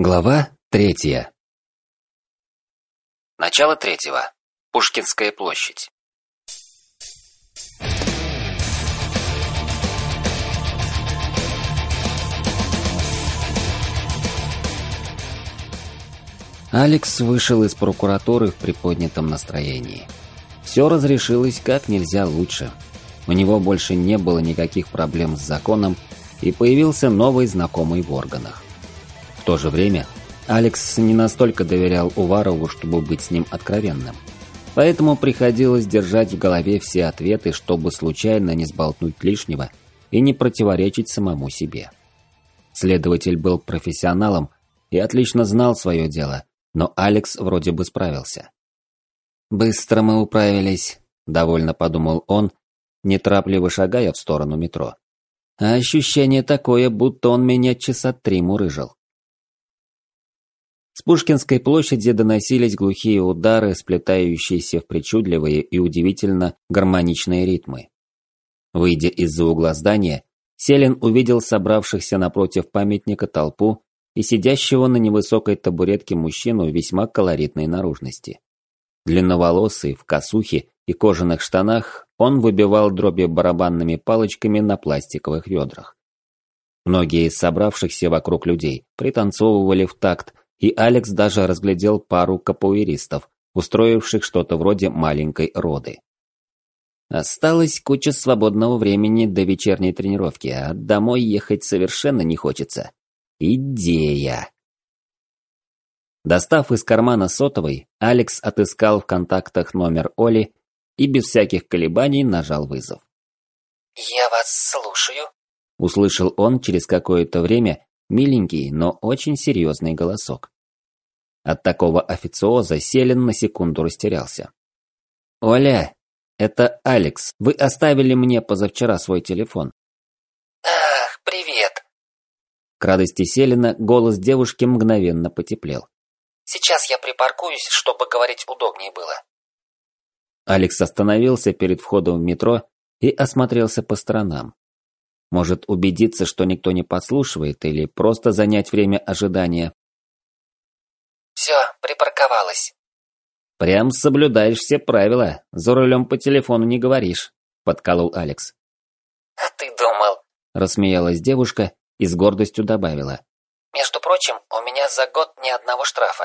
Глава третья. Начало третьего. Пушкинская площадь. Алекс вышел из прокуратуры в приподнятом настроении. Все разрешилось как нельзя лучше. У него больше не было никаких проблем с законом, и появился новый знакомый в органах то же время Алекс не настолько доверял Уварову, чтобы быть с ним откровенным. Поэтому приходилось держать в голове все ответы, чтобы случайно не сболтнуть лишнего и не противоречить самому себе. Следователь был профессионалом и отлично знал свое дело, но Алекс вроде бы справился. «Быстро мы управились», – довольно подумал он, неторопливо шагая в сторону метро. А ощущение такое, будто он меня часа три мурыжил. С Пушкинской площади доносились глухие удары, сплетающиеся в причудливые и удивительно гармоничные ритмы. Выйдя из-за угла здания, Селин увидел собравшихся напротив памятника толпу и сидящего на невысокой табуретке мужчину весьма колоритной наружности. Длинноволосый, в косухе и кожаных штанах, он выбивал дроби барабанными палочками на пластиковых ведрах. Многие из собравшихся вокруг людей пританцовывали в такт, и Алекс даже разглядел пару капуэристов, устроивших что-то вроде маленькой роды. Осталась куча свободного времени до вечерней тренировки, а домой ехать совершенно не хочется. Идея. Достав из кармана сотовый, Алекс отыскал в контактах номер Оли и без всяких колебаний нажал вызов. «Я вас слушаю», — услышал он через какое-то время Миленький, но очень серьезный голосок. От такого официоза Селин на секунду растерялся. «Оля, это Алекс. Вы оставили мне позавчера свой телефон». «Ах, привет!» К радости Селина голос девушки мгновенно потеплел. «Сейчас я припаркуюсь, чтобы говорить удобнее было». Алекс остановился перед входом в метро и осмотрелся по сторонам. Может убедиться, что никто не подслушивает, или просто занять время ожидания. «Все, припарковалась». «Прям соблюдаешь все правила, за рулем по телефону не говоришь», – подколол Алекс. «А ты думал?» – рассмеялась девушка и с гордостью добавила. «Между прочим, у меня за год ни одного штрафа».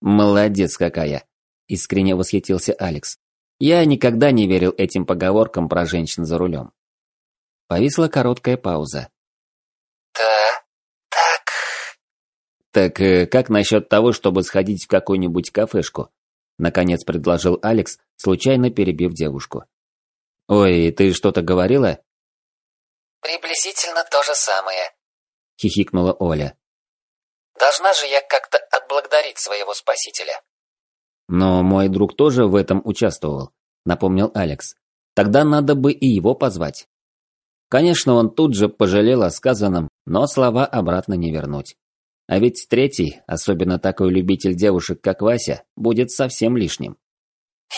«Молодец какая!» – искренне восхитился Алекс. «Я никогда не верил этим поговоркам про женщин за рулем. Повисла короткая пауза. «Да, так...» «Так э, как насчет того, чтобы сходить в какую-нибудь кафешку?» Наконец предложил Алекс, случайно перебив девушку. «Ой, ты что-то говорила?» «Приблизительно то же самое», — хихикнула Оля. «Должна же я как-то отблагодарить своего спасителя». «Но мой друг тоже в этом участвовал», — напомнил Алекс. «Тогда надо бы и его позвать». Конечно, он тут же пожалел о сказанном, но слова обратно не вернуть. А ведь третий, особенно такой любитель девушек, как Вася, будет совсем лишним.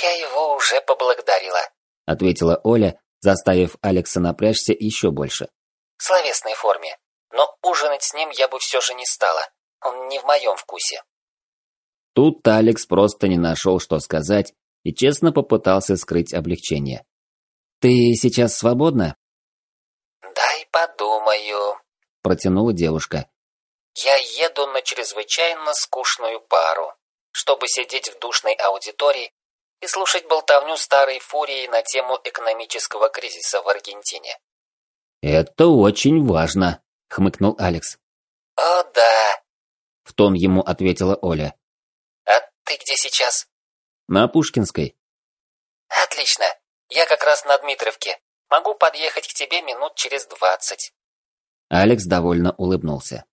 «Я его уже поблагодарила», — ответила Оля, заставив Алекса напрячься еще больше. «В словесной форме. Но ужинать с ним я бы все же не стала. Он не в моем вкусе». Тут Алекс просто не нашел, что сказать, и честно попытался скрыть облегчение. «Ты сейчас свободна?» «Дай подумаю», – протянула девушка. «Я еду на чрезвычайно скучную пару, чтобы сидеть в душной аудитории и слушать болтовню старой фурии на тему экономического кризиса в Аргентине». «Это очень важно», – хмыкнул Алекс. «О, да», – в тон ему ответила Оля. «А ты где сейчас?» «На Пушкинской». «Отлично. Я как раз на Дмитровке. Могу подъехать к тебе минут через двадцать». Алекс довольно улыбнулся.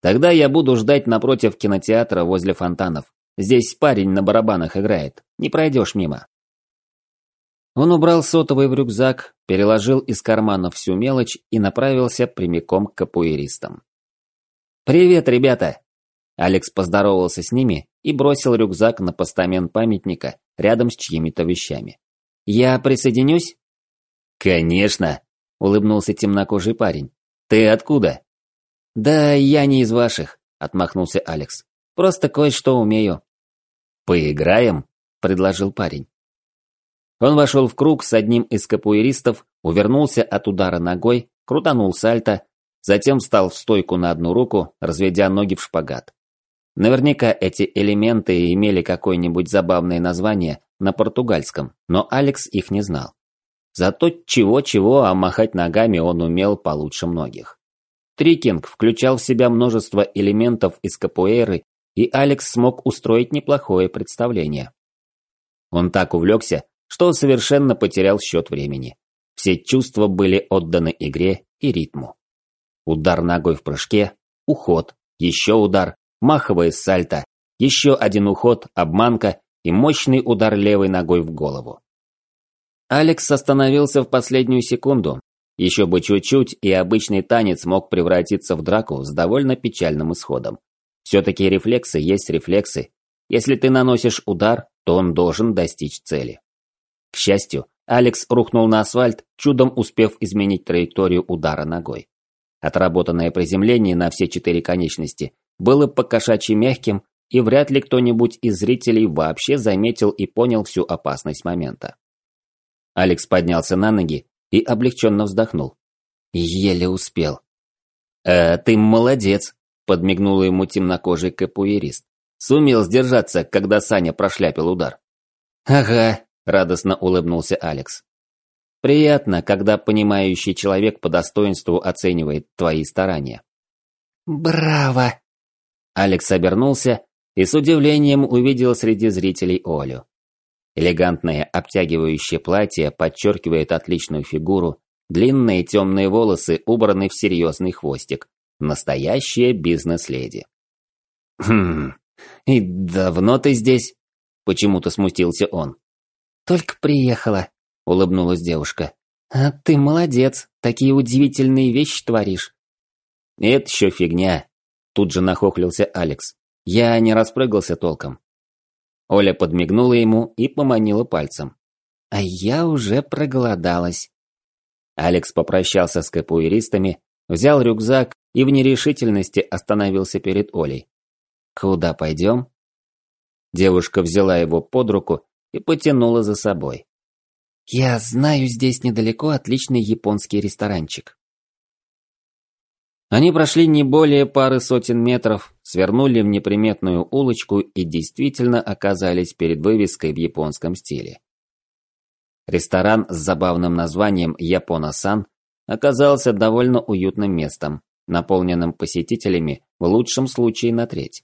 «Тогда я буду ждать напротив кинотеатра возле фонтанов. Здесь парень на барабанах играет. Не пройдешь мимо». Он убрал сотовый в рюкзак, переложил из кармана всю мелочь и направился прямиком к капуэристам. «Привет, ребята!» Алекс поздоровался с ними и бросил рюкзак на постамент памятника рядом с чьими-то вещами. «Я присоединюсь?» «Конечно!» – улыбнулся темнокожий парень. «Ты откуда?» «Да я не из ваших», – отмахнулся Алекс. «Просто кое-что умею». «Поиграем?» – предложил парень. Он вошел в круг с одним из капуэристов, увернулся от удара ногой, крутанул сальто, затем встал в стойку на одну руку, разведя ноги в шпагат. Наверняка эти элементы имели какое-нибудь забавное название на португальском, но Алекс их не знал. Зато чего-чего, а махать ногами он умел получше многих. Трикинг включал в себя множество элементов из капуэйры, и Алекс смог устроить неплохое представление. Он так увлекся, что совершенно потерял счет времени. Все чувства были отданы игре и ритму. Удар ногой в прыжке, уход, еще удар, маховое сальто, еще один уход, обманка и мощный удар левой ногой в голову. Алекс остановился в последнюю секунду. Еще бы чуть-чуть, и обычный танец мог превратиться в драку с довольно печальным исходом. Все-таки рефлексы есть рефлексы. Если ты наносишь удар, то он должен достичь цели. К счастью, Алекс рухнул на асфальт, чудом успев изменить траекторию удара ногой. Отработанное приземление на все четыре конечности было покошачьи мягким, и вряд ли кто-нибудь из зрителей вообще заметил и понял всю опасность момента. Алекс поднялся на ноги и облегченно вздохнул. Еле успел. «Э, ты молодец», – подмигнул ему темнокожий капуэрист. Сумел сдержаться, когда Саня прошляпил удар. «Ага», – радостно улыбнулся Алекс. «Приятно, когда понимающий человек по достоинству оценивает твои старания». «Браво!» Алекс обернулся и с удивлением увидел среди зрителей Олю. Элегантное обтягивающее платье подчеркивает отличную фигуру, длинные темные волосы убраны в серьезный хвостик. Настоящая бизнес-леди. «Хм, и давно ты здесь?» Почему-то смутился он. «Только приехала», — улыбнулась девушка. «А ты молодец, такие удивительные вещи творишь». «Это еще фигня», — тут же нахохлился Алекс. «Я не распрыгался толком. Оля подмигнула ему и поманила пальцем. «А я уже проголодалась». Алекс попрощался с капуэристами, взял рюкзак и в нерешительности остановился перед Олей. «Куда пойдем?» Девушка взяла его под руку и потянула за собой. «Я знаю здесь недалеко отличный японский ресторанчик». Они прошли не более пары сотен метров, свернули в неприметную улочку и действительно оказались перед вывеской в японском стиле. Ресторан с забавным названием «Япона-сан» оказался довольно уютным местом, наполненным посетителями в лучшем случае на треть.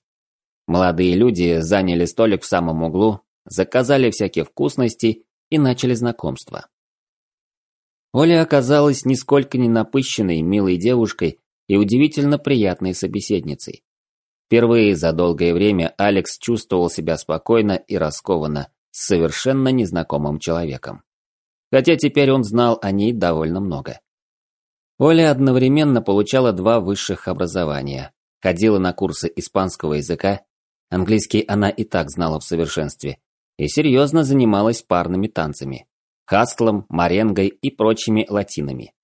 Молодые люди заняли столик в самом углу, заказали всякие вкусности и начали знакомство. Оля оказалась нисколько не напыщенной, милой девушкой, и удивительно приятной собеседницей. Впервые за долгое время Алекс чувствовал себя спокойно и раскованно с совершенно незнакомым человеком. Хотя теперь он знал о ней довольно много. Оля одновременно получала два высших образования, ходила на курсы испанского языка, английский она и так знала в совершенстве, и серьезно занималась парными танцами, хастлом, маренгой и прочими латинами.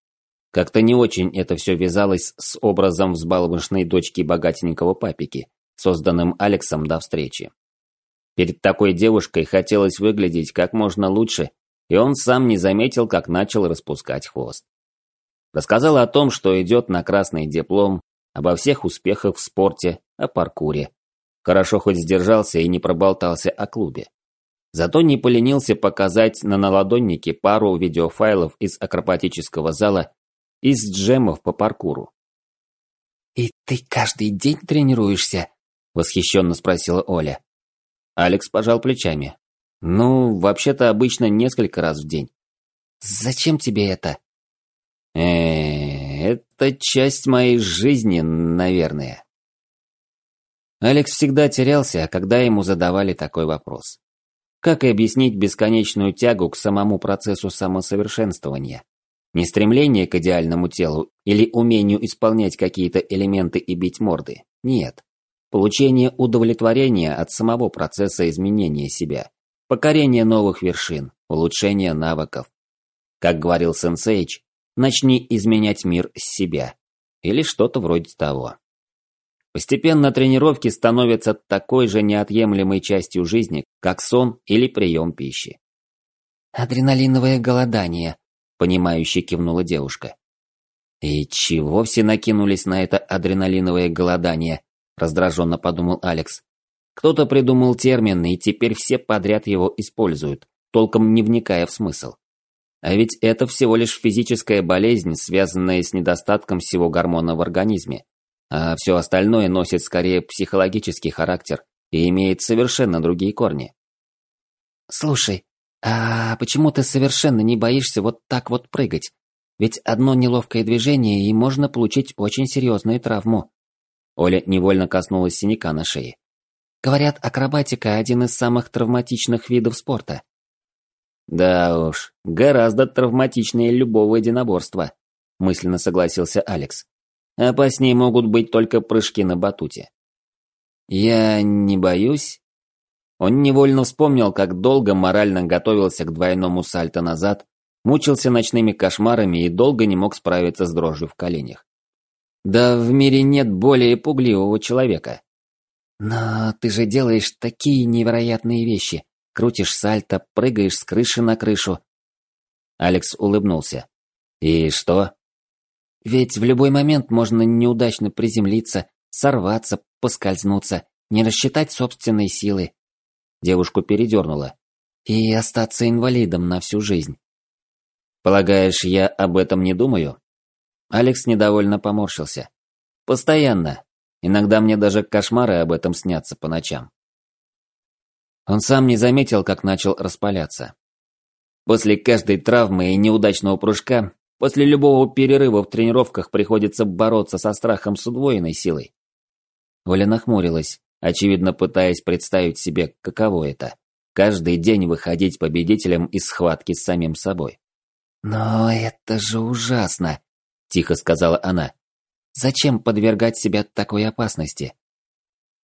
Как-то не очень это все вязалось с образом взбалмошной дочки богатенького папики, созданным Алексом до встречи. Перед такой девушкой хотелось выглядеть как можно лучше, и он сам не заметил, как начал распускать хвост. Рассказал о том, что идет на красный диплом, обо всех успехах в спорте, о паркуре. Хорошо хоть сдержался и не проболтался о клубе. Зато не поленился показать на наладоннике пару видеофайлов из акробатического зала из джемов по паркуру. «И ты каждый день тренируешься?» – восхищенно спросила Оля. Алекс пожал плечами. «Ну, вообще-то обычно несколько раз в день». «Зачем тебе это?» э это часть моей жизни, наверное». Алекс всегда терялся, когда ему задавали такой вопрос. Как объяснить бесконечную тягу к самому процессу самосовершенствования? Не стремление к идеальному телу или умению исполнять какие-то элементы и бить морды. Нет. Получение удовлетворения от самого процесса изменения себя. Покорение новых вершин, улучшение навыков. Как говорил Сенсейч, начни изменять мир с себя. Или что-то вроде того. Постепенно тренировки становятся такой же неотъемлемой частью жизни, как сон или прием пищи. «Адреналиновое голодание», – понимающе кивнула девушка. «И чего все накинулись на это адреналиновое голодание?» – раздраженно подумал Алекс. «Кто-то придумал термин, и теперь все подряд его используют, толком не вникая в смысл. А ведь это всего лишь физическая болезнь, связанная с недостатком всего гормона в организме. А все остальное носит скорее психологический характер и имеет совершенно другие корни. «Слушай, а почему ты совершенно не боишься вот так вот прыгать? Ведь одно неловкое движение, и можно получить очень серьезную травму». Оля невольно коснулась синяка на шее. Говорят, акробатика – один из самых травматичных видов спорта. «Да уж, гораздо травматичнее любого единоборства», – мысленно согласился Алекс. «Опаснее могут быть только прыжки на батуте». «Я не боюсь?» Он невольно вспомнил, как долго морально готовился к двойному сальто назад, мучился ночными кошмарами и долго не мог справиться с дрожью в коленях. Да в мире нет более пугливого человека. «Но ты же делаешь такие невероятные вещи. Крутишь сальто, прыгаешь с крыши на крышу. Алекс улыбнулся. И что? Ведь в любой момент можно неудачно приземлиться, сорваться, поскользнуться, не рассчитать собственной силы. Девушку передернуло. И остаться инвалидом на всю жизнь. Полагаешь, я об этом не думаю? Алекс недовольно поморщился. Постоянно. Иногда мне даже кошмары об этом снятся по ночам. Он сам не заметил, как начал распаляться. После каждой травмы и неудачного прыжка, после любого перерыва в тренировках приходится бороться со страхом с удвоенной силой. Оля нахмурилась, очевидно пытаясь представить себе, каково это – каждый день выходить победителем из схватки с самим собой. «Но это же ужасно», – тихо сказала она. «Зачем подвергать себя такой опасности?»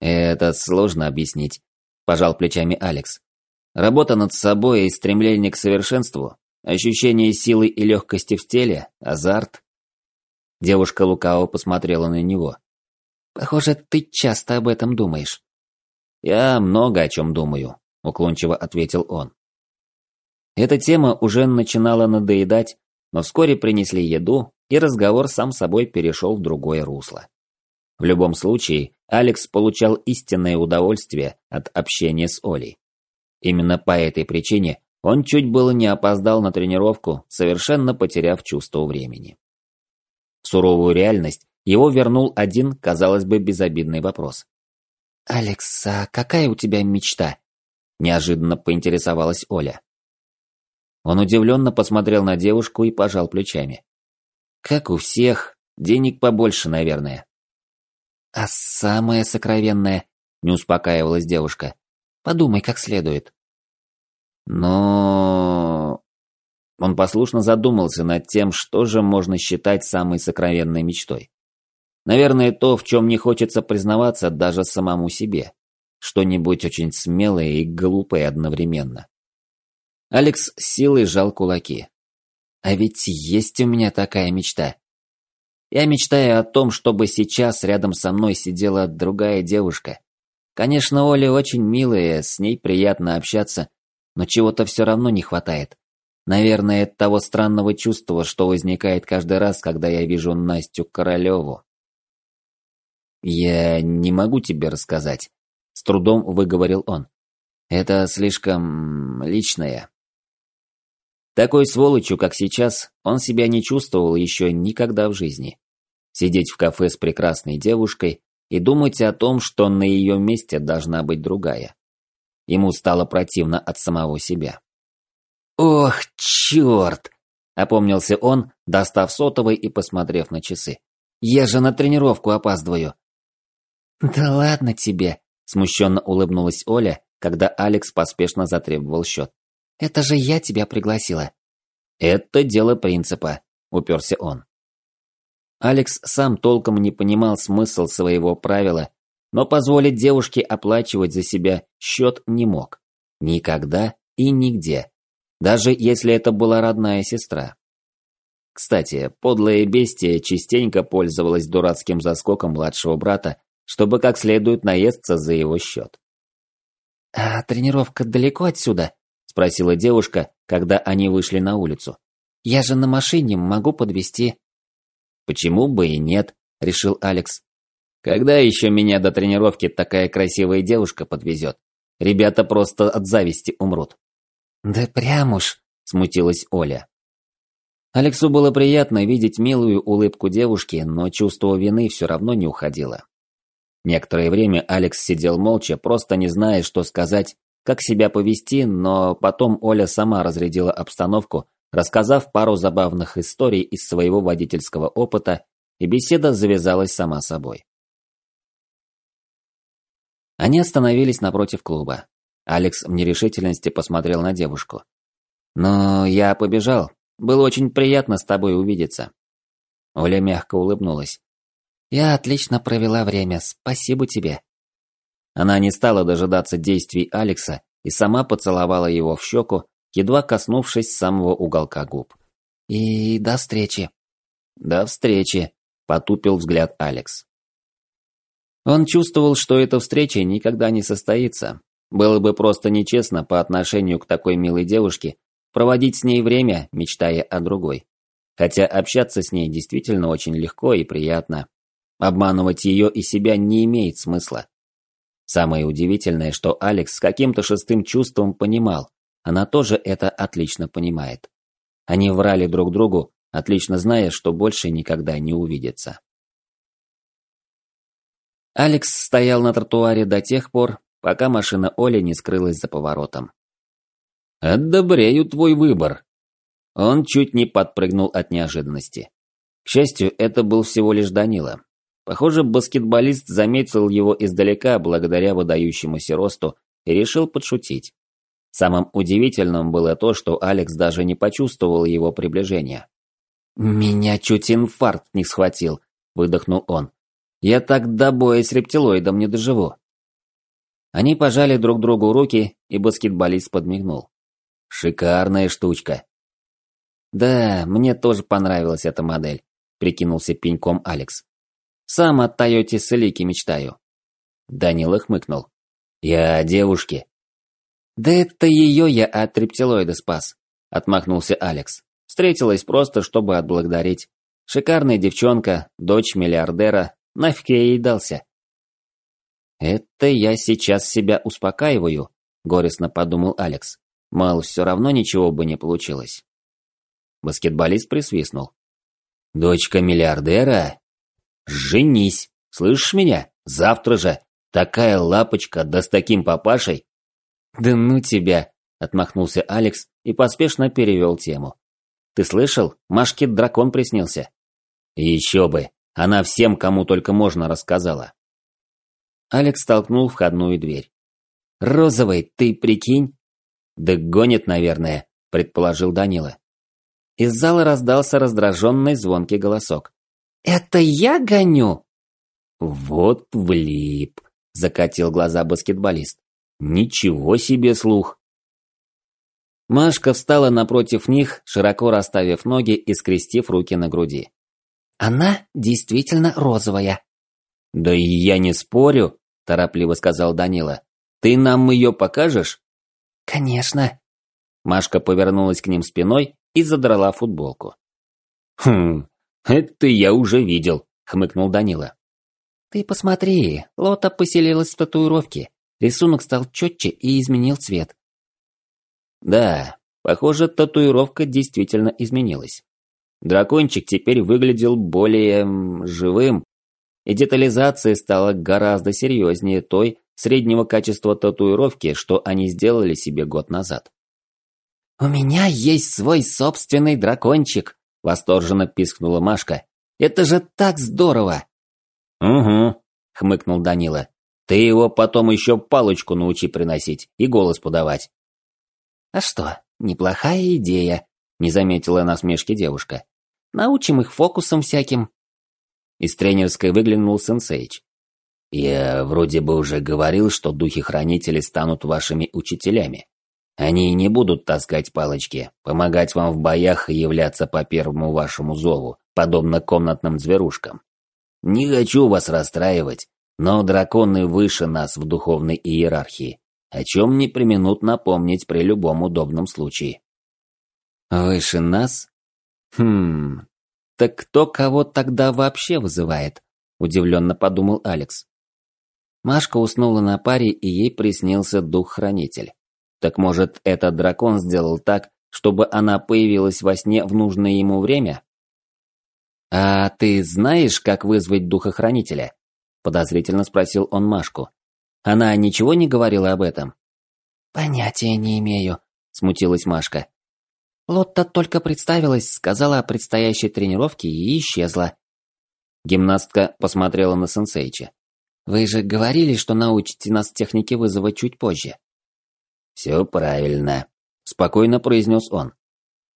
«Это сложно объяснить пожал плечами Алекс. Работа над собой и стремление к совершенству, ощущение силы и легкости в теле, азарт. Девушка лукаво посмотрела на него. Похоже, ты часто об этом думаешь. Я много о чем думаю, уклончиво ответил он. Эта тема уже начинала надоедать, но вскоре принесли еду, и разговор сам собой перешел в другое русло. В любом случае, Алекс получал истинное удовольствие от общения с Олей. Именно по этой причине он чуть было не опоздал на тренировку, совершенно потеряв чувство времени. Суровую реальность его вернул один, казалось бы, безобидный вопрос. «Алекс, а какая у тебя мечта?» – неожиданно поинтересовалась Оля. Он удивленно посмотрел на девушку и пожал плечами. «Как у всех, денег побольше, наверное». «А самое сокровенное?» – не успокаивалась девушка. «Подумай как следует». Но... Он послушно задумался над тем, что же можно считать самой сокровенной мечтой. Наверное, то, в чем не хочется признаваться даже самому себе. Что-нибудь очень смелое и глупое одновременно. Алекс силой сжал кулаки. А ведь есть у меня такая мечта. Я мечтаю о том, чтобы сейчас рядом со мной сидела другая девушка. Конечно, Оля очень милая, с ней приятно общаться, но чего-то все равно не хватает. Наверное, того странного чувства, что возникает каждый раз, когда я вижу Настю Королеву. «Я не могу тебе рассказать», — с трудом выговорил он. «Это слишком личное». Такой сволочью, как сейчас, он себя не чувствовал еще никогда в жизни. Сидеть в кафе с прекрасной девушкой и думать о том, что на ее месте должна быть другая. Ему стало противно от самого себя. «Ох, черт!» – опомнился он, достав сотовый и посмотрев на часы. «Я же на тренировку опаздываю». «Да ладно тебе!» – смущенно улыбнулась Оля, когда Алекс поспешно затребовал счет. «Это же я тебя пригласила». «Это дело принципа», – уперся он. Алекс сам толком не понимал смысл своего правила, но позволить девушке оплачивать за себя счет не мог. Никогда и нигде. Даже если это была родная сестра. Кстати, подлая бестия частенько пользовалась дурацким заскоком младшего брата, чтобы как следует наесться за его счет. «А тренировка далеко отсюда?» – спросила девушка, когда они вышли на улицу. «Я же на машине могу подвезти. «Почему бы и нет?» – решил Алекс. «Когда еще меня до тренировки такая красивая девушка подвезет? Ребята просто от зависти умрут». «Да прям уж», – смутилась Оля. Алексу было приятно видеть милую улыбку девушки, но чувство вины все равно не уходило. Некоторое время Алекс сидел молча, просто не зная, что сказать, как себя повести, но потом Оля сама разрядила обстановку, рассказав пару забавных историй из своего водительского опыта, и беседа завязалась сама собой. Они остановились напротив клуба. Алекс в нерешительности посмотрел на девушку. «Но я побежал. Было очень приятно с тобой увидеться». Оля мягко улыбнулась. «Я отлично провела время, спасибо тебе». Она не стала дожидаться действий Алекса и сама поцеловала его в щеку, едва коснувшись самого уголка губ. «И до встречи». «До встречи», – потупил взгляд Алекс. Он чувствовал, что эта встреча никогда не состоится. Было бы просто нечестно по отношению к такой милой девушке проводить с ней время, мечтая о другой. Хотя общаться с ней действительно очень легко и приятно. Обманывать ее и себя не имеет смысла. Самое удивительное, что Алекс с каким-то шестым чувством понимал, она тоже это отлично понимает. Они врали друг другу, отлично зная, что больше никогда не увидятся. Алекс стоял на тротуаре до тех пор, пока машина Оли не скрылась за поворотом. «Одобрею твой выбор». Он чуть не подпрыгнул от неожиданности. К счастью, это был всего лишь Данила. Похоже, баскетболист заметил его издалека благодаря выдающемуся росту и решил подшутить. Самым удивительным было то, что Алекс даже не почувствовал его приближения. «Меня чуть инфаркт не схватил», – выдохнул он. «Я так до боя с рептилоидом не доживу». Они пожали друг другу руки, и баскетболист подмигнул. «Шикарная штучка». «Да, мне тоже понравилась эта модель», – прикинулся пеньком Алекс. «Сам от Тойоти Селики мечтаю». Данила хмыкнул. «Я о девушке». «Да это ее я от рептилоида спас», – отмахнулся Алекс. «Встретилась просто, чтобы отблагодарить. Шикарная девчонка, дочь миллиардера, нафиг я ей дался». «Это я сейчас себя успокаиваю», – горестно подумал Алекс. Мало все равно ничего бы не получилось. Баскетболист присвистнул. «Дочка миллиардера? Женись! Слышишь меня? Завтра же! Такая лапочка, да с таким папашей! «Да ну тебя!» – отмахнулся Алекс и поспешно перевел тему. «Ты слышал? Машке дракон приснился». «Еще бы! Она всем, кому только можно, рассказала». Алекс толкнул входную дверь. «Розовый, ты прикинь?» «Да гонит, наверное», – предположил Данила. Из зала раздался раздраженный звонкий голосок. «Это я гоню?» «Вот влип», – закатил глаза баскетболист. Ничего себе слух! Машка встала напротив них, широко расставив ноги и скрестив руки на груди. «Она действительно розовая». «Да и я не спорю», – торопливо сказал Данила. «Ты нам ее покажешь?» «Конечно». Машка повернулась к ним спиной и задрала футболку. «Хм, это я уже видел», – хмыкнул Данила. «Ты посмотри, Лота поселилась в татуировке. Рисунок стал четче и изменил цвет. Да, похоже, татуировка действительно изменилась. Дракончик теперь выглядел более... живым, и детализация стала гораздо серьезнее той среднего качества татуировки, что они сделали себе год назад. «У меня есть свой собственный дракончик!» – восторженно пискнула Машка. «Это же так здорово!» «Угу», – хмыкнул Данила. Ты его потом еще палочку научи приносить и голос подавать. А что, неплохая идея, не заметила насмешки девушка. Научим их фокусам всяким. Из тренерской выглянул Сенсейч. Я вроде бы уже говорил, что духи-хранители станут вашими учителями. Они не будут таскать палочки, помогать вам в боях и являться по первому вашему зову, подобно комнатным зверушкам. Не хочу вас расстраивать, Но драконы выше нас в духовной иерархии, о чем не применут напомнить при любом удобном случае. Выше нас? Хм, так кто кого тогда вообще вызывает? Удивленно подумал Алекс. Машка уснула на паре, и ей приснился дух-хранитель. Так может, этот дракон сделал так, чтобы она появилась во сне в нужное ему время? «А ты знаешь, как вызвать духохранителя?» – подозрительно спросил он Машку. «Она ничего не говорила об этом?» «Понятия не имею», – смутилась Машка. Лотта только представилась, сказала о предстоящей тренировке и исчезла. Гимнастка посмотрела на сенсейча. «Вы же говорили, что научите нас технике вызова чуть позже». «Все правильно», – спокойно произнес он.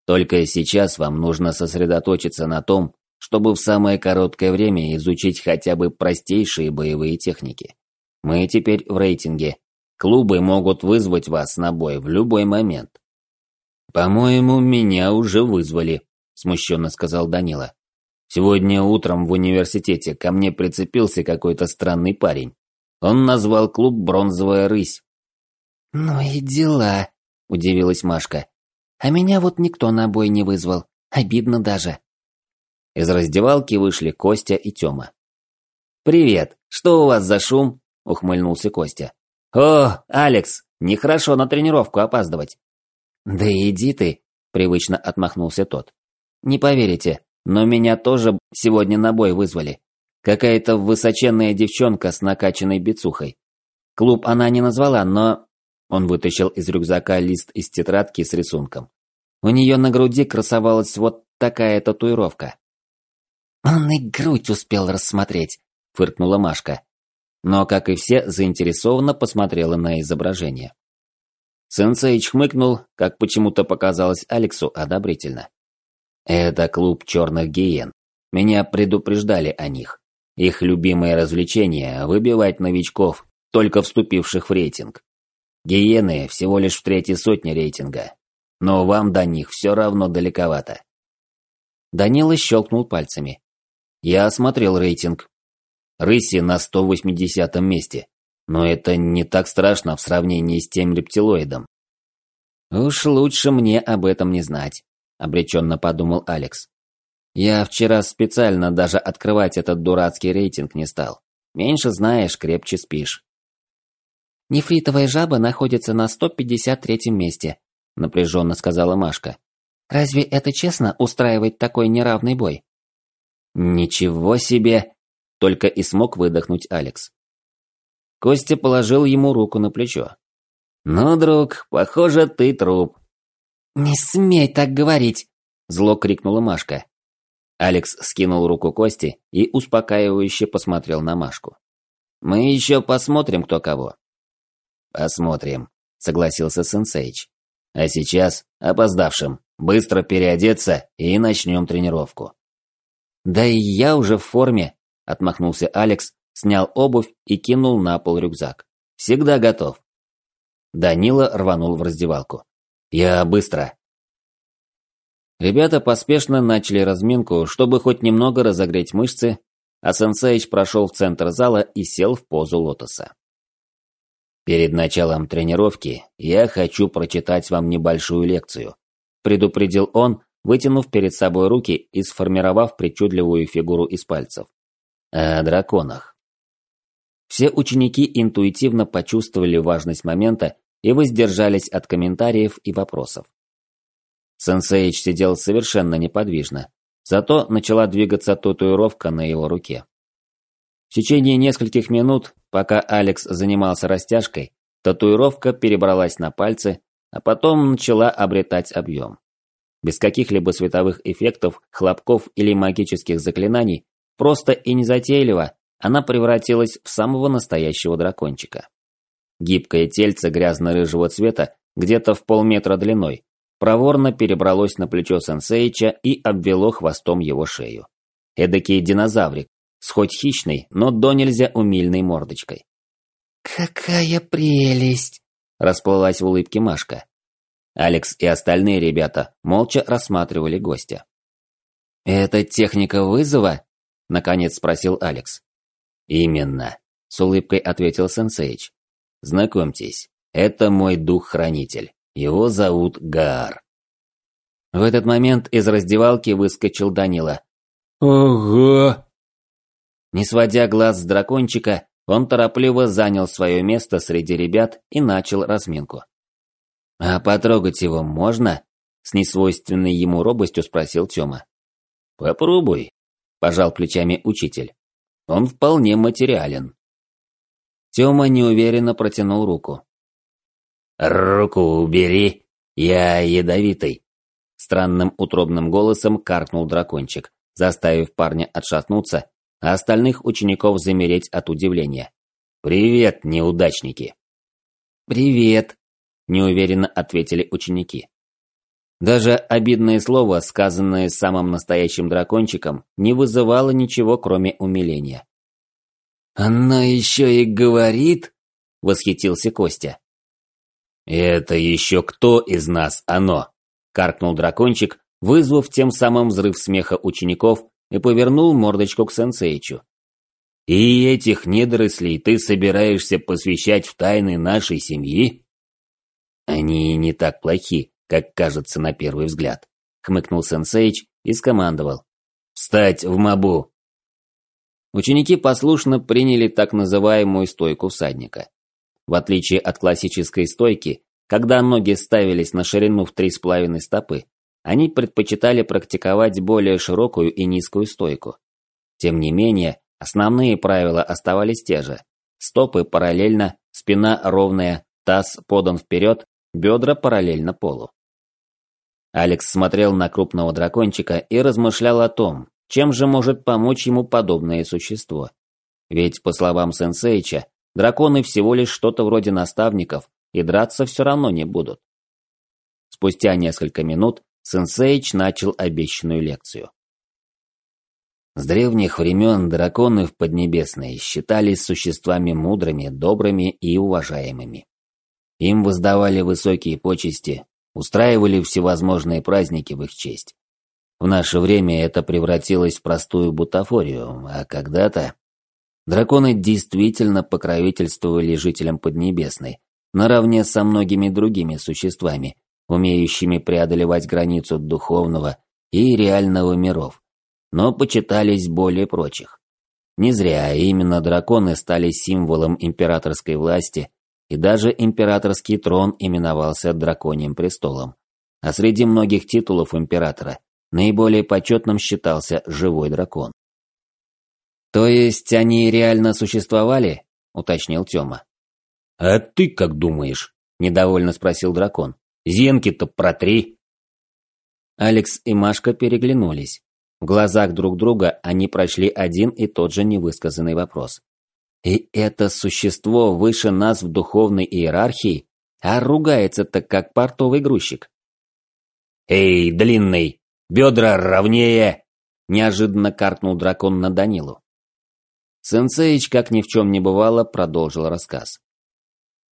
«Только сейчас вам нужно сосредоточиться на том, чтобы в самое короткое время изучить хотя бы простейшие боевые техники. Мы теперь в рейтинге. Клубы могут вызвать вас на бой в любой момент. «По-моему, меня уже вызвали», – смущенно сказал Данила. «Сегодня утром в университете ко мне прицепился какой-то странный парень. Он назвал клуб «Бронзовая рысь». «Ну и дела», – удивилась Машка. «А меня вот никто на бой не вызвал. Обидно даже». Из раздевалки вышли Костя и Тёма. «Привет! Что у вас за шум?» – ухмыльнулся Костя. «О, Алекс, нехорошо на тренировку опаздывать. «Да иди ты», – привычно отмахнулся тот. «Не поверите, но меня тоже сегодня на бой вызвали. Какая-то высоченная девчонка с накачанной бицухой. Клуб она не назвала, но...» Он вытащил из рюкзака лист из тетрадки с рисунком. У нее на груди красовалась вот такая татуировка. «Он и грудь успел рассмотреть», – фыркнула Машка. Но, как и все, заинтересованно посмотрела на изображение. Сенсей хмыкнул, как почему-то показалось Алексу одобрительно. Это клуб черных гиен. Меня предупреждали о них. Их любимое развлечение – выбивать новичков, только вступивших в рейтинг. Гиены всего лишь в третьей сотне рейтинга. Но вам до них все равно далековато. Данила щелкнул пальцами. Я осмотрел рейтинг. Рыси на 180 месте. Но это не так страшно в сравнении с тем рептилоидом. «Уж лучше мне об этом не знать», – обреченно подумал Алекс. «Я вчера специально даже открывать этот дурацкий рейтинг не стал. Меньше знаешь, крепче спишь». «Нефритовая жаба находится на 153-м месте», – напряженно сказала Машка. «Разве это честно устраивать такой неравный бой?» «Ничего себе!» – только и смог выдохнуть Алекс. Костя положил ему руку на плечо. «Ну, друг, похоже, ты труп». «Не смей так говорить!» – зло крикнула Машка. Алекс скинул руку Кости и успокаивающе посмотрел на Машку. «Мы еще посмотрим, кто кого». «Посмотрим», – согласился Сенсейч. «А сейчас, опоздавшим, быстро переодеться и начнем тренировку». «Да и я уже в форме», – отмахнулся Алекс, снял обувь и кинул на пол рюкзак. «Всегда готов». Данила рванул в раздевалку. «Я быстро». Ребята поспешно начали разминку, чтобы хоть немного разогреть мышцы, а Сенсейч прошел в центр зала и сел в позу лотоса. «Перед началом тренировки я хочу прочитать вам небольшую лекцию», предупредил он, вытянув перед собой руки и сформировав причудливую фигуру из пальцев. «О драконах». Все ученики интуитивно почувствовали важность момента и воздержались от комментариев и вопросов. Сенсейч сидел совершенно неподвижно, зато начала двигаться татуировка на его руке. В течение нескольких минут, пока Алекс занимался растяжкой, татуировка перебралась на пальцы, а потом начала обретать объем. Без каких-либо световых эффектов, хлопков или магических заклинаний, просто и незатейливо она превратилась в самого настоящего дракончика. Гибкое тельце грязно-рыжего цвета, где-то в полметра длиной, проворно перебралось на плечо сенсеича и обвело хвостом его шею. Эдакий динозаврик, с хоть хищной, но до нельзя умильной мордочкой. «Какая прелесть!» – расплылась в улыбке Машка. Алекс и остальные ребята молча рассматривали гостя. «Это техника вызова?» – наконец спросил Алекс. Именно. с улыбкой ответил Сенсейч. Знакомьтесь, это мой дух-хранитель. Его зовут Гаар. В этот момент из раздевалки выскочил Данила. «Ого!» Не сводя глаз с дракончика, он торопливо занял свое место среди ребят и начал разминку. «А потрогать его можно?» – с несвойственной ему робостью спросил Тёма. «Попробуй», – пожал плечами учитель. «Он вполне материален». Тёма неуверенно протянул руку. «Руку убери, я ядовитый», – странным утробным голосом каркнул дракончик, заставив парня отшатнуться а остальных учеников замереть от удивления. «Привет, неудачники!» «Привет!» – неуверенно ответили ученики. Даже обидное слово, сказанное самым настоящим дракончиком, не вызывало ничего, кроме умиления. «Она еще и говорит?» – восхитился Костя. «Это еще кто из нас оно?» – каркнул дракончик, вызвав тем самым взрыв смеха учеников, и повернул мордочку к сенсейчу. «И этих недорослей ты собираешься посвящать в тайны нашей семьи?» «Они не так плохи, как кажется на первый взгляд», — хмыкнул сенсейч и скомандовал. «Встать в мобу!» Ученики послушно приняли так называемую стойку всадника. В отличие от классической стойки, когда ноги ставились на ширину в три с половиной стопы, они предпочитали практиковать более широкую и низкую стойку. Тем не менее, основные правила оставались те же. Стопы параллельно, спина ровная, таз подан вперед, бедра параллельно полу. Алекс смотрел на крупного дракончика и размышлял о том, чем же может помочь ему подобное существо. Ведь, по словам сенсейча, драконы всего лишь что-то вроде наставников и драться все равно не будут. Спустя несколько минут Сенсейч начал обещанную лекцию. С древних времен драконы в Поднебесной считались существами мудрыми, добрыми и уважаемыми. Им воздавали высокие почести, устраивали всевозможные праздники в их честь. В наше время это превратилось в простую бутафорию, а когда-то... Драконы действительно покровительствовали жителям Поднебесной, наравне со многими другими существами, умеющими преодолевать границу духовного и реального миров, но почитались более прочих. Не зря именно драконы стали символом императорской власти, и даже императорский трон именовался драконьим престолом. А среди многих титулов императора наиболее почетным считался живой дракон. «То есть они реально существовали?» – уточнил Тёма. «А ты как думаешь?» – недовольно спросил дракон. Зенки-то протри!» Алекс и Машка переглянулись. В глазах друг друга они прочли один и тот же невысказанный вопрос. «И это существо выше нас в духовной иерархии, а ругается-то как портовый грузчик». «Эй, длинный, бедра ровнее!» Неожиданно каркнул дракон на Данилу. Сенсеич, как ни в чем не бывало, продолжил рассказ.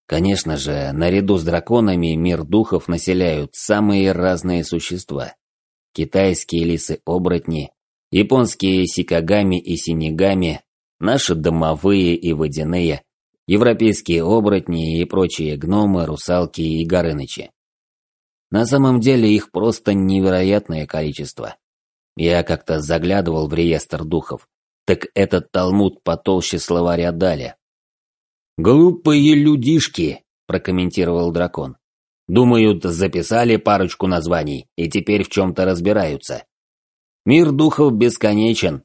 Конечно же, наряду с драконами мир духов населяют самые разные существа. Китайские лисы-оборотни, японские сикагами и синегами, наши домовые и водяные, европейские оборотни и прочие гномы, русалки и горынычи. На самом деле их просто невероятное количество. Я как-то заглядывал в реестр духов, так этот талмуд потолще словаря дали. «Глупые людишки», – прокомментировал дракон. «Думают, записали парочку названий и теперь в чем-то разбираются. Мир духов бесконечен.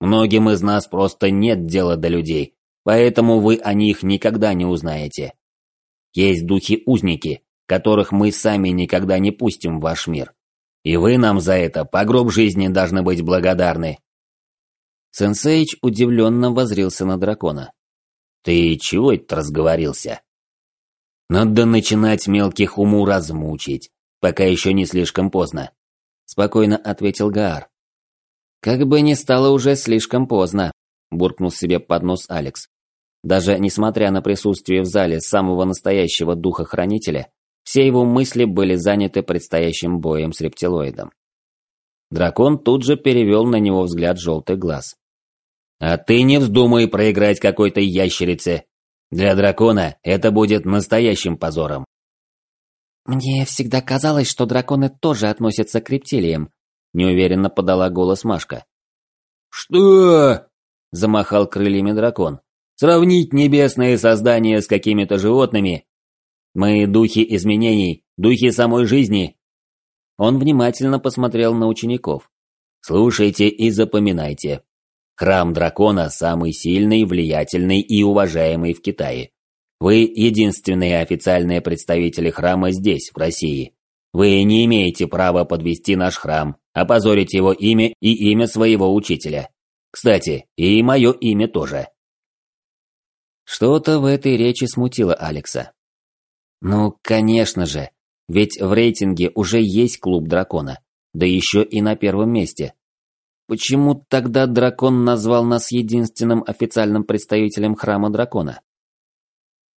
Многим из нас просто нет дела до людей, поэтому вы о них никогда не узнаете. Есть духи-узники, которых мы сами никогда не пустим в ваш мир. И вы нам за это по гроб жизни должны быть благодарны». Сенсейч удивленно возрился на дракона. Ты чего это разговорился? Надо начинать мелких уму размучить, пока еще не слишком поздно. Спокойно ответил Гаар. Как бы ни стало уже слишком поздно, буркнул себе под нос Алекс. Даже несмотря на присутствие в зале самого настоящего духа-хранителя, все его мысли были заняты предстоящим боем с рептилоидом. Дракон тут же перевел на него взгляд желтый глаз. А ты не вздумай проиграть какой-то ящерице. Для дракона это будет настоящим позором. «Мне всегда казалось, что драконы тоже относятся к рептилиям», – неуверенно подала голос Машка. «Что?» – замахал крыльями дракон. «Сравнить небесные создания с какими-то животными? Мы духи изменений, духи самой жизни». Он внимательно посмотрел на учеников. «Слушайте и запоминайте. Храм дракона самый сильный, влиятельный и уважаемый в Китае. Вы единственные официальные представители храма здесь, в России. Вы не имеете права подвести наш храм, опозорить его имя и имя своего учителя. Кстати, и мое имя тоже. Что-то в этой речи смутило Алекса. Ну, конечно же, ведь в рейтинге уже есть клуб дракона, да еще и на первом месте. Почему тогда дракон назвал нас единственным официальным представителем храма дракона?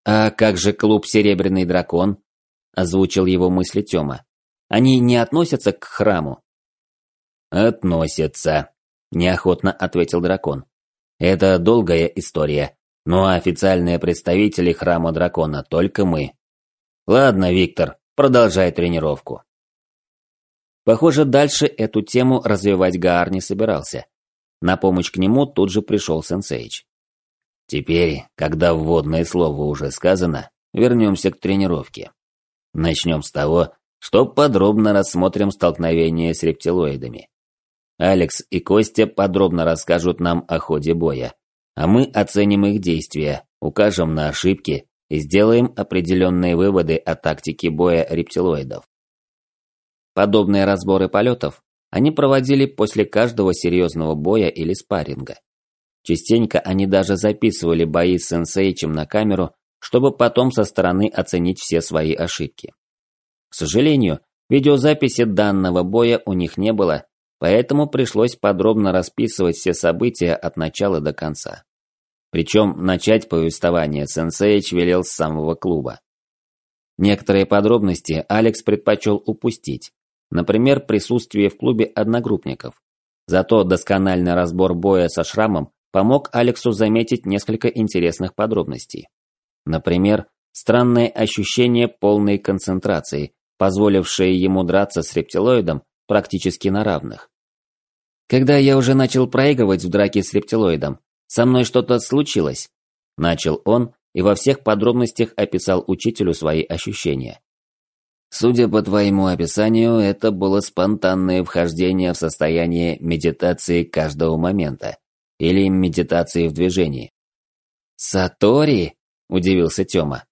«А как же клуб «Серебряный дракон»?» – озвучил его мысли Тёма. «Они не относятся к храму?» «Относятся», – неохотно ответил дракон. «Это долгая история, но официальные представители храма дракона только мы. Ладно, Виктор, продолжай тренировку». Похоже, дальше эту тему развивать Гаар не собирался. На помощь к нему тут же пришел Сенсейч. Теперь, когда вводное слово уже сказано, вернемся к тренировке. Начнем с того, что подробно рассмотрим столкновение с рептилоидами. Алекс и Костя подробно расскажут нам о ходе боя, а мы оценим их действия, укажем на ошибки и сделаем определенные выводы о тактике боя рептилоидов. Подобные разборы полетов они проводили после каждого серьезного боя или спарринга. Частенько они даже записывали бои с сенсейчем на камеру, чтобы потом со стороны оценить все свои ошибки. К сожалению, видеозаписи данного боя у них не было, поэтому пришлось подробно расписывать все события от начала до конца. Причем начать повествование сенсейч велел с самого клуба. Некоторые подробности Алекс предпочел упустить, например, присутствие в клубе одногруппников. Зато доскональный разбор боя со шрамом помог Алексу заметить несколько интересных подробностей. Например, странное ощущение полной концентрации, позволившее ему драться с рептилоидом практически на равных. Когда я уже начал проигрывать в драке с рептилоидом, со мной что-то случилось. Начал он и во всех подробностях описал учителю свои ощущения. Судя по твоему описанию, это было спонтанное вхождение в состояние медитации каждого момента или медитации в движении. «Сатори?» – удивился Тёма.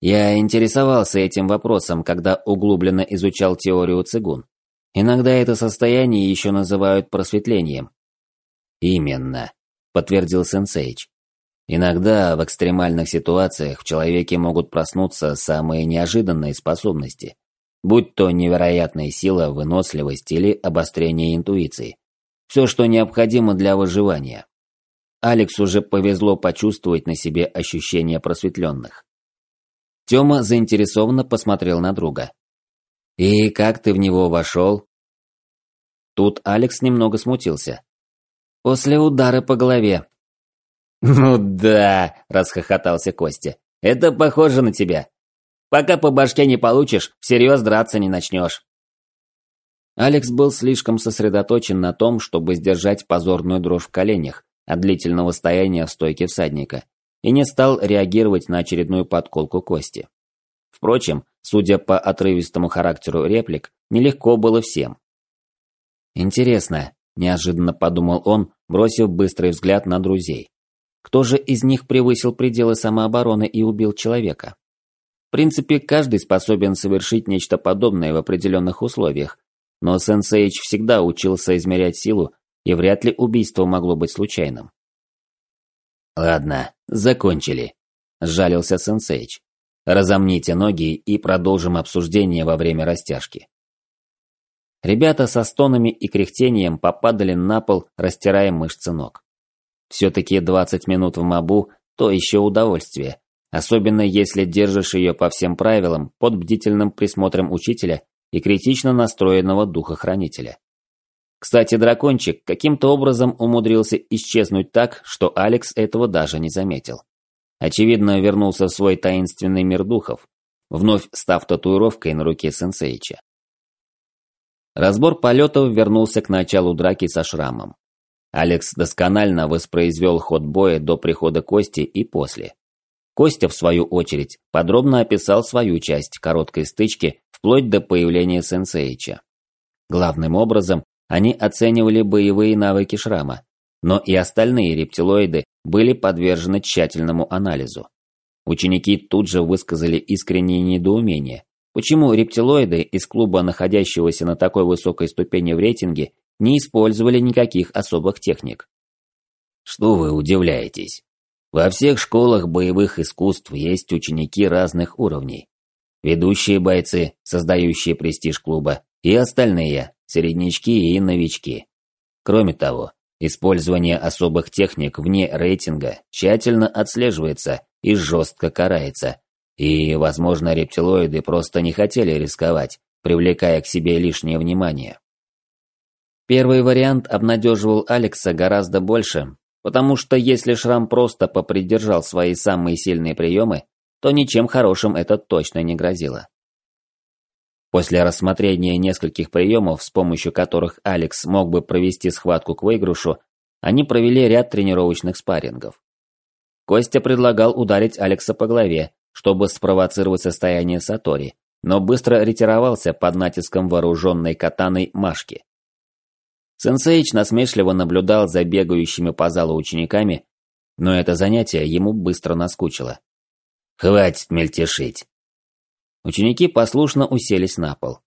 «Я интересовался этим вопросом, когда углубленно изучал теорию цигун. Иногда это состояние еще называют просветлением». «Именно», – подтвердил Сенсейч. «Иногда в экстремальных ситуациях в человеке могут проснуться самые неожиданные способности, будь то невероятная сила, выносливость или обострение интуиции. Все, что необходимо для выживания. Алекс уже повезло почувствовать на себе ощущения просветленных. Тёма заинтересованно посмотрел на друга. «И как ты в него вошел?» Тут Алекс немного смутился. «После удара по голове». «Ну да», – расхохотался Костя. «Это похоже на тебя. Пока по башке не получишь, всерьез драться не начнешь». Алекс был слишком сосредоточен на том, чтобы сдержать позорную дрожь в коленях от длительного стояния в стойке всадника, и не стал реагировать на очередную подколку Кости. Впрочем, судя по отрывистому характеру реплик, нелегко было всем. «Интересно», – неожиданно подумал он, бросив быстрый взгляд на друзей. «Кто же из них превысил пределы самообороны и убил человека?» В принципе, каждый способен совершить нечто подобное в определенных условиях, но Сенсейч всегда учился измерять силу, и вряд ли убийство могло быть случайным. «Ладно, закончили», – сжалился Сенсейч. «Разомните ноги и продолжим обсуждение во время растяжки». Ребята со стонами и кряхтением попадали на пол, растирая мышцы ног. Все-таки 20 минут в мабу – то еще удовольствие, особенно если держишь ее по всем правилам под бдительным присмотром учителя и критично настроенного духохранителя. Кстати, дракончик каким-то образом умудрился исчезнуть так, что Алекс этого даже не заметил. Очевидно, вернулся в свой таинственный мир духов, вновь став татуировкой на руке сенсейча. Разбор полетов вернулся к началу драки со шрамом. Алекс досконально воспроизвел ход боя до прихода Кости и после. Костя, в свою очередь, подробно описал свою часть короткой стычки вплоть до появления Сенсеича. Главным образом, они оценивали боевые навыки Шрама, но и остальные рептилоиды были подвержены тщательному анализу. Ученики тут же высказали искреннее недоумение, почему рептилоиды из клуба, находящегося на такой высокой ступени в рейтинге, не использовали никаких особых техник. Что вы удивляетесь? Во всех школах боевых искусств есть ученики разных уровней. Ведущие бойцы, создающие престиж клуба, и остальные, среднячки и новички. Кроме того, использование особых техник вне рейтинга тщательно отслеживается и жестко карается. И, возможно, рептилоиды просто не хотели рисковать, привлекая к себе лишнее внимание. Первый вариант обнадеживал Алекса гораздо больше, потому что если Шрам просто попридержал свои самые сильные приемы, то ничем хорошим это точно не грозило. После рассмотрения нескольких приемов, с помощью которых Алекс мог бы провести схватку к выигрышу, они провели ряд тренировочных спаррингов. Костя предлагал ударить Алекса по голове, чтобы спровоцировать состояние Сатори, но быстро ретировался под натиском вооруженной катаной Машки. Сенсейч насмешливо наблюдал за бегающими по залу учениками, но это занятие ему быстро наскучило. «Хватит мельтешить!» Ученики послушно уселись на пол.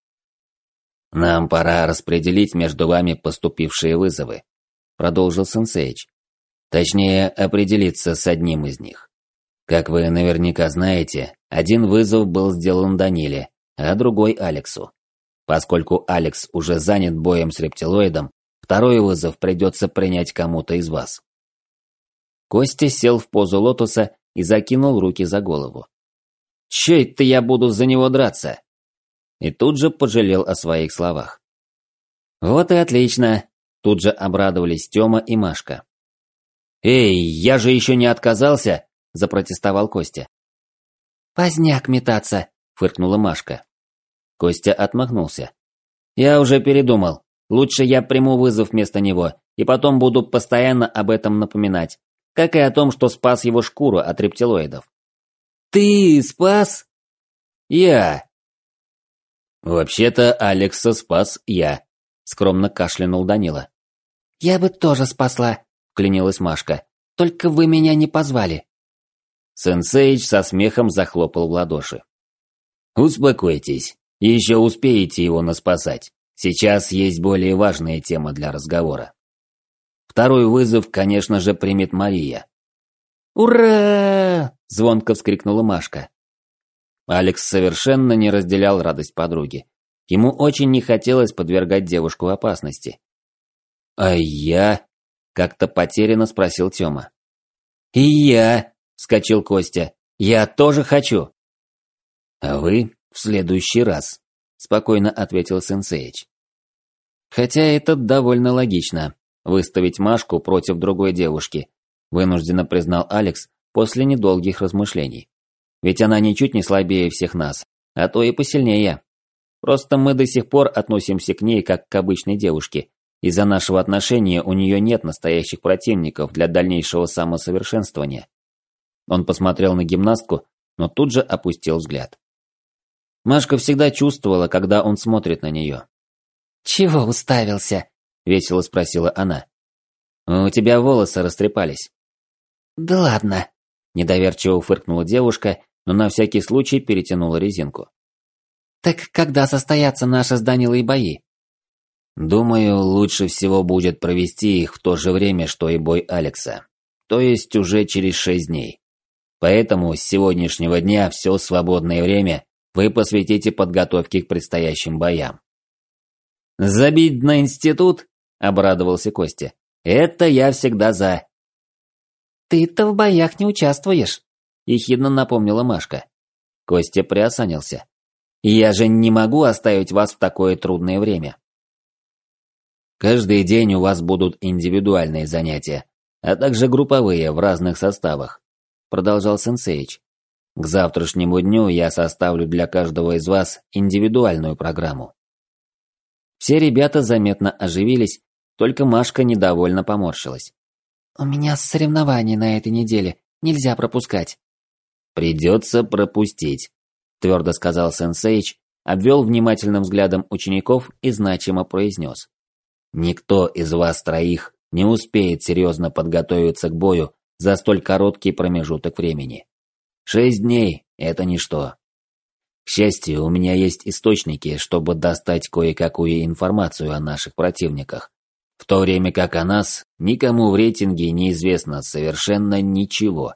«Нам пора распределить между вами поступившие вызовы», — продолжил Сенсейч. «Точнее, определиться с одним из них. Как вы наверняка знаете, один вызов был сделан Даниле, а другой Алексу. Поскольку Алекс уже занят боем с рептилоидом, Второй вызов придется принять кому-то из вас. Костя сел в позу лотоса и закинул руки за голову. «Че это я буду за него драться?» И тут же пожалел о своих словах. «Вот и отлично!» Тут же обрадовались Тёма и Машка. «Эй, я же еще не отказался!» – запротестовал Костя. «Поздняк метаться!» – фыркнула Машка. Костя отмахнулся. «Я уже передумал. Лучше я приму вызов вместо него, и потом буду постоянно об этом напоминать. Как и о том, что спас его шкуру от рептилоидов. «Ты спас?» «Я». «Вообще-то Алекса спас я», — скромно кашлянул Данила. «Я бы тоже спасла», — клянилась Машка. «Только вы меня не позвали». Сенсейч со смехом захлопал в ладоши. «Успокойтесь, еще успеете его наспасать. Сейчас есть более важная тема для разговора. Второй вызов, конечно же, примет Мария. «Ура!» – звонко вскрикнула Машка. Алекс совершенно не разделял радость подруги. Ему очень не хотелось подвергать девушку опасности. «А я?» – как-то потерянно спросил Тёма. «И я!» – вскочил Костя. «Я тоже хочу!» «А вы в следующий раз», спокойно ответил Сенсеич. Хотя это довольно логично. Выставить Машку против другой девушки, вынужденно признал Алекс после недолгих размышлений. Ведь она ничуть не слабее всех нас, а то и посильнее. Просто мы до сих пор относимся к ней как к обычной девушке. Из-за нашего отношения у нее нет настоящих противников для дальнейшего самосовершенствования. Он посмотрел на гимнастку, но тут же опустил взгляд. Машка всегда чувствовала, когда он смотрит на нее. «Чего уставился?» – весело спросила она. «У тебя волосы растрепались». «Да ладно», – недоверчиво фыркнула девушка, но на всякий случай перетянула резинку. «Так когда состоятся наши с Данилой бои?» «Думаю, лучше всего будет провести их в то же время, что и бой Алекса. То есть уже через шесть дней. Поэтому с сегодняшнего дня все свободное время вы посвятите подготовке к предстоящим боям. «Забить на институт?» – обрадовался Костя. «Это я всегда за». «Ты-то в боях не участвуешь», – ехидно напомнила Машка. Костя приосанился. «Я же не могу оставить вас в такое трудное время». Каждый день у вас будут индивидуальные занятия, а также групповые в разных составах», – продолжал Сенсейч. «К завтрашнему дню я составлю для каждого из вас индивидуальную программу». Все ребята заметно оживились, только Машка недовольно поморщилась. «У меня соревнования на этой неделе, нельзя пропускать». «Придется пропустить», – твердо сказал Сенсейч, обвел внимательным взглядом учеников и значимо произнес. «Никто из вас троих не успеет серьезно подготовиться к бою за столь короткий промежуток времени. Шесть дней – это ничто. К счастью, у меня есть источники, чтобы достать кое-какую информацию о наших противниках, в то время как о нас никому в рейтинге неизвестно совершенно ничего.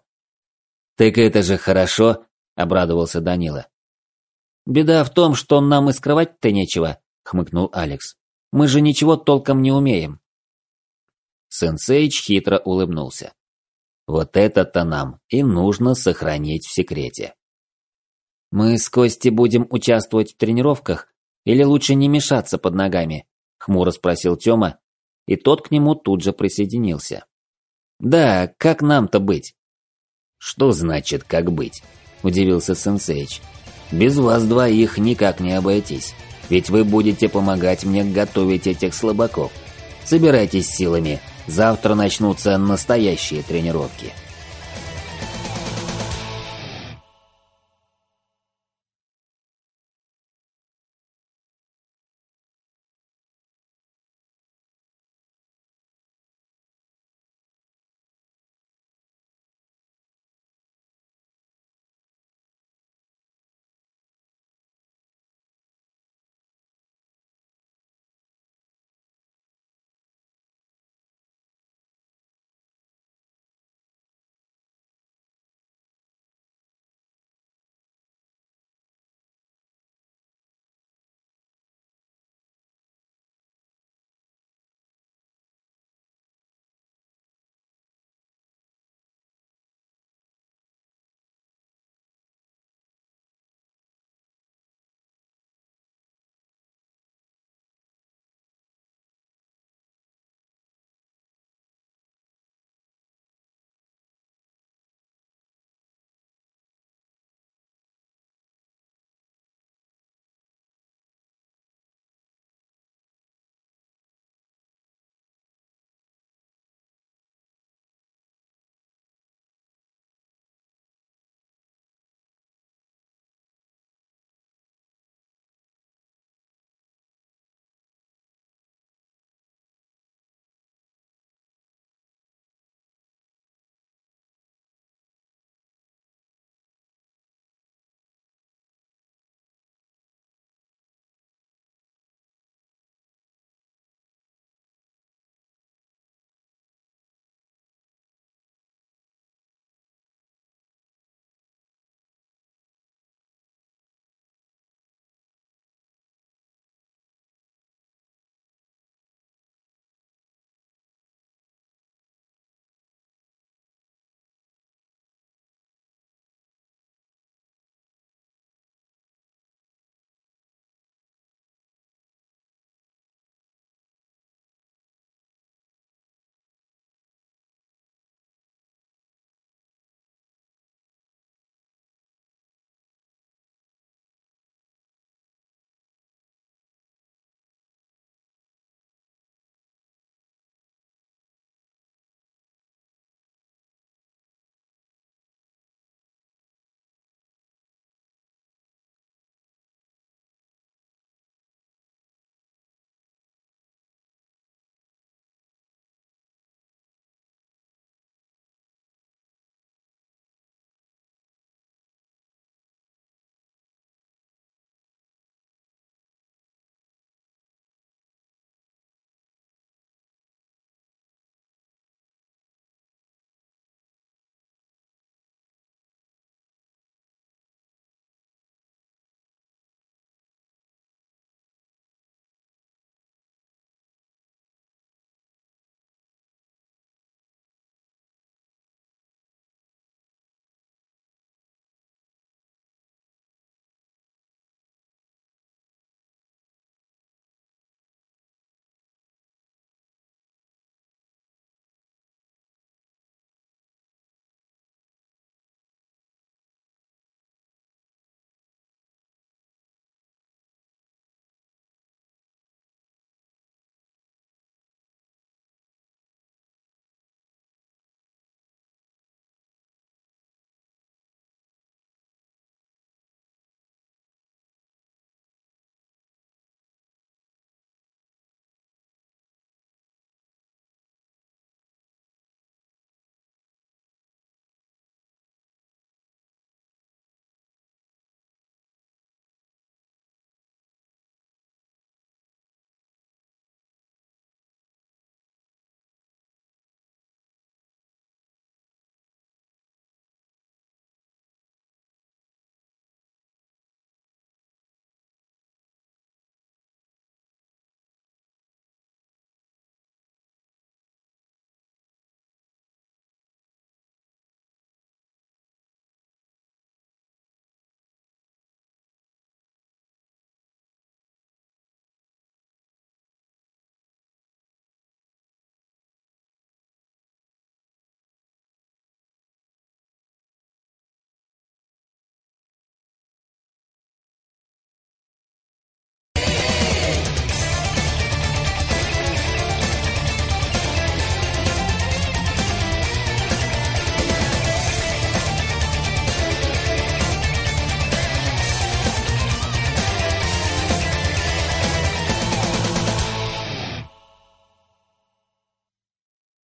«Так это же хорошо», – обрадовался Данила. «Беда в том, что нам и скрывать-то нечего», – хмыкнул Алекс. «Мы же ничего толком не умеем». Сенсейч хитро улыбнулся. Вот это-то нам и нужно сохранить в секрете. «Мы с Костей будем участвовать в тренировках или лучше не мешаться под ногами?» – хмуро спросил Тёма, и тот к нему тут же присоединился. «Да, как нам-то быть?» «Что значит «как быть»?» – удивился Сенсейч. «Без вас двоих никак не обойтись, ведь вы будете помогать мне готовить этих слабаков. Собирайтесь силами, завтра начнутся настоящие тренировки».